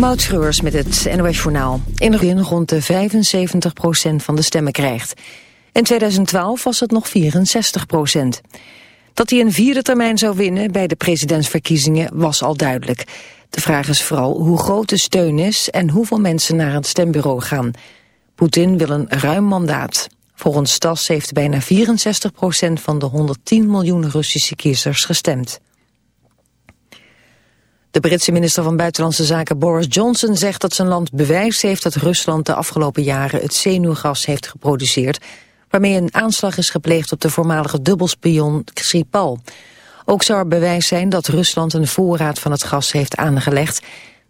Moutschreurs met het NOS Journaal. In de rond de 75% van de stemmen krijgt. In 2012 was het nog 64% Dat hij een vierde termijn zou winnen bij de presidentsverkiezingen was al duidelijk. De vraag is vooral hoe groot de steun is en hoeveel mensen naar het stembureau gaan. Poetin wil een ruim mandaat. Volgens TAS heeft bijna 64% van de 110 miljoen Russische kiezers gestemd. De Britse minister van Buitenlandse Zaken Boris Johnson zegt dat zijn land bewijs heeft dat Rusland de afgelopen jaren het zenuwgas heeft geproduceerd, waarmee een aanslag is gepleegd op de voormalige dubbelspion Skripal. Ook zou er bewijs zijn dat Rusland een voorraad van het gas heeft aangelegd,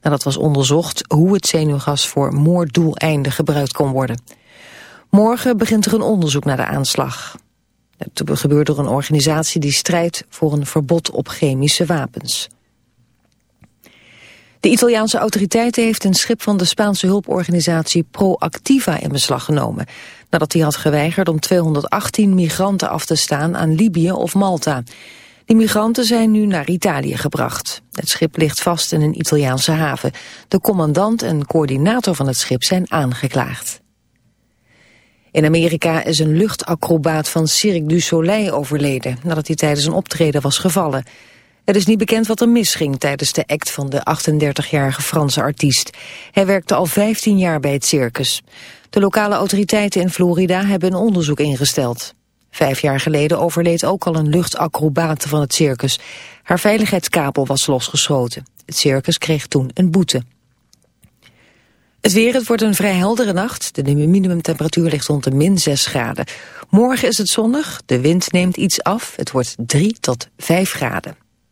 nadat was onderzocht hoe het zenuwgas voor moorddoeleinden gebruikt kon worden. Morgen begint er een onderzoek naar de aanslag. Het gebeurt door een organisatie die strijdt voor een verbod op chemische wapens. De Italiaanse autoriteiten heeft een schip van de Spaanse hulporganisatie Proactiva in beslag genomen. Nadat hij had geweigerd om 218 migranten af te staan aan Libië of Malta. Die migranten zijn nu naar Italië gebracht. Het schip ligt vast in een Italiaanse haven. De commandant en coördinator van het schip zijn aangeklaagd. In Amerika is een luchtacrobaat van Cirque du Soleil overleden... nadat hij tijdens een optreden was gevallen. Het is niet bekend wat er misging tijdens de act van de 38-jarige Franse artiest. Hij werkte al 15 jaar bij het circus. De lokale autoriteiten in Florida hebben een onderzoek ingesteld. Vijf jaar geleden overleed ook al een luchtacrobate van het circus. Haar veiligheidskabel was losgeschoten. Het circus kreeg toen een boete. Het weer, het wordt een vrij heldere nacht. De minimumtemperatuur ligt rond de min 6 graden. Morgen is het zonnig, de wind neemt iets af. Het wordt 3 tot 5 graden.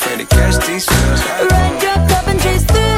Afraid to catch these feels. Ride your cup and chase thrills.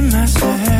myself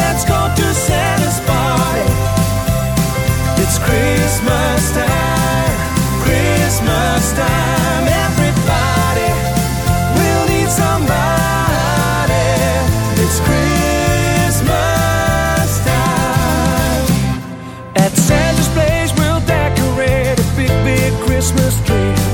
let's go to Santa's party. It's Christmas time, Christmas time. Everybody will need somebody. It's Christmas time. At Santa's place, we'll decorate a big, big Christmas tree.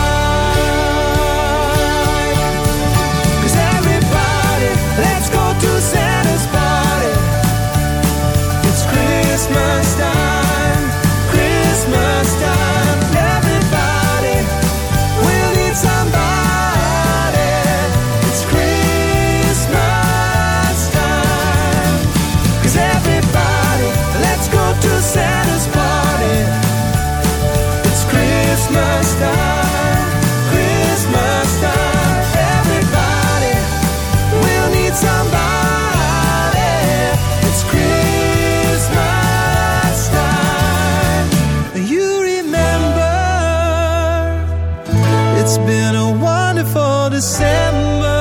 It's been a wonderful December.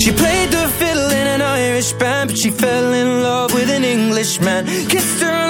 She played the fiddle in an Irish band, but she fell in love with an Englishman. Kissed her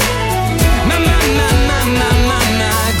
My, my, my, my, my.